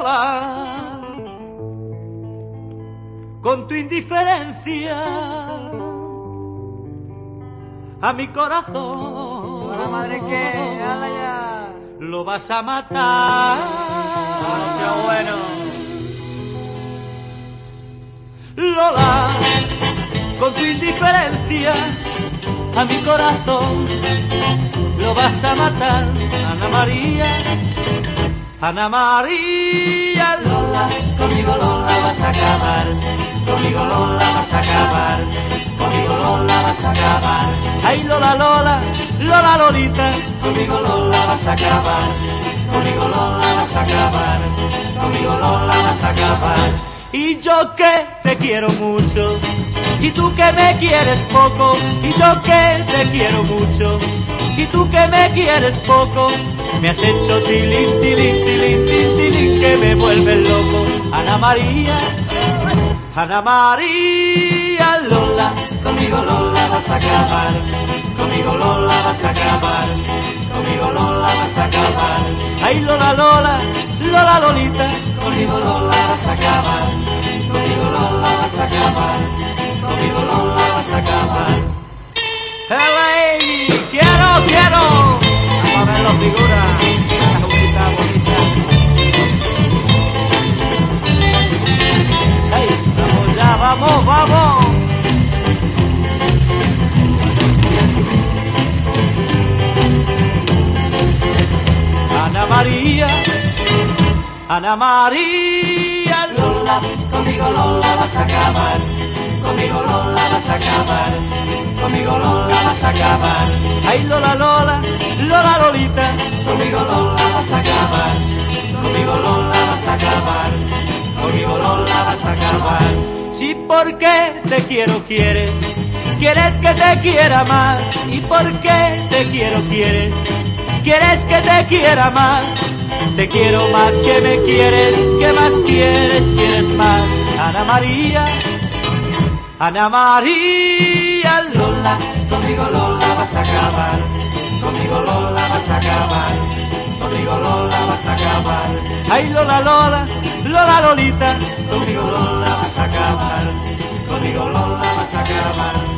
Lola, con tu indiferencia a mi corazón. La madre que, ala ya. Lo vas a matar. Sea bueno. Lola, con tu indiferencia a mi corazón lo vas a matar, Ana María, Ana María. Lola, conmigo Lola vas a acabar, conmigo Lola vas a acabar, conmigo Lola vas a acabar, Ay Lola, Lola, Lola, Lolita, conmigo Lola vas a acabar, conmigo Lola vas a acabar, conmigo Lola vas a acabar. y yo que te quiero mucho, y tú que me quieres poco, y yo que te quiero mucho, y tú que me quieres poco, me has hecho tilín, tilín, tilín, tilín, tilín, que me vuelve loco, Ana María, Ana María, Lola, Conmigo Lola vas a acabar, conmigo Lola vas a acabar, conmigo Lola vas a acabar, ay Lola, Lola, Lola, Lolita, conmigo Lola vas a acabar, conmigo Lola vas a acabar, conmigo Lola vas a acabar. Hey, María, Ana María, Lola, conmigo Lola vas a acabar, conmigo Lola vas a acabar, conmigo Lola vas a acabar, ay Lola, Lola, Lola, Lolita, conmigo Lola vas a acabar, conmigo Lola vas a acabar, conmigo Lola vas a acabar. si porque te quiero quieres, quieres que te quiera más, y porque te quiero quieres, quieres que te quiera más. Te quiero más que me quieres, que más quieres, quieres más. Ana María, Ana María Lola, conmigo Lola vas a acabar, conmigo Lola vas a acabar, conmigo Lola vas a acabar. Ay Lola Lola, Lola Lolita, conmigo Lola vas a acabar, conmigo Lola vas a acabar.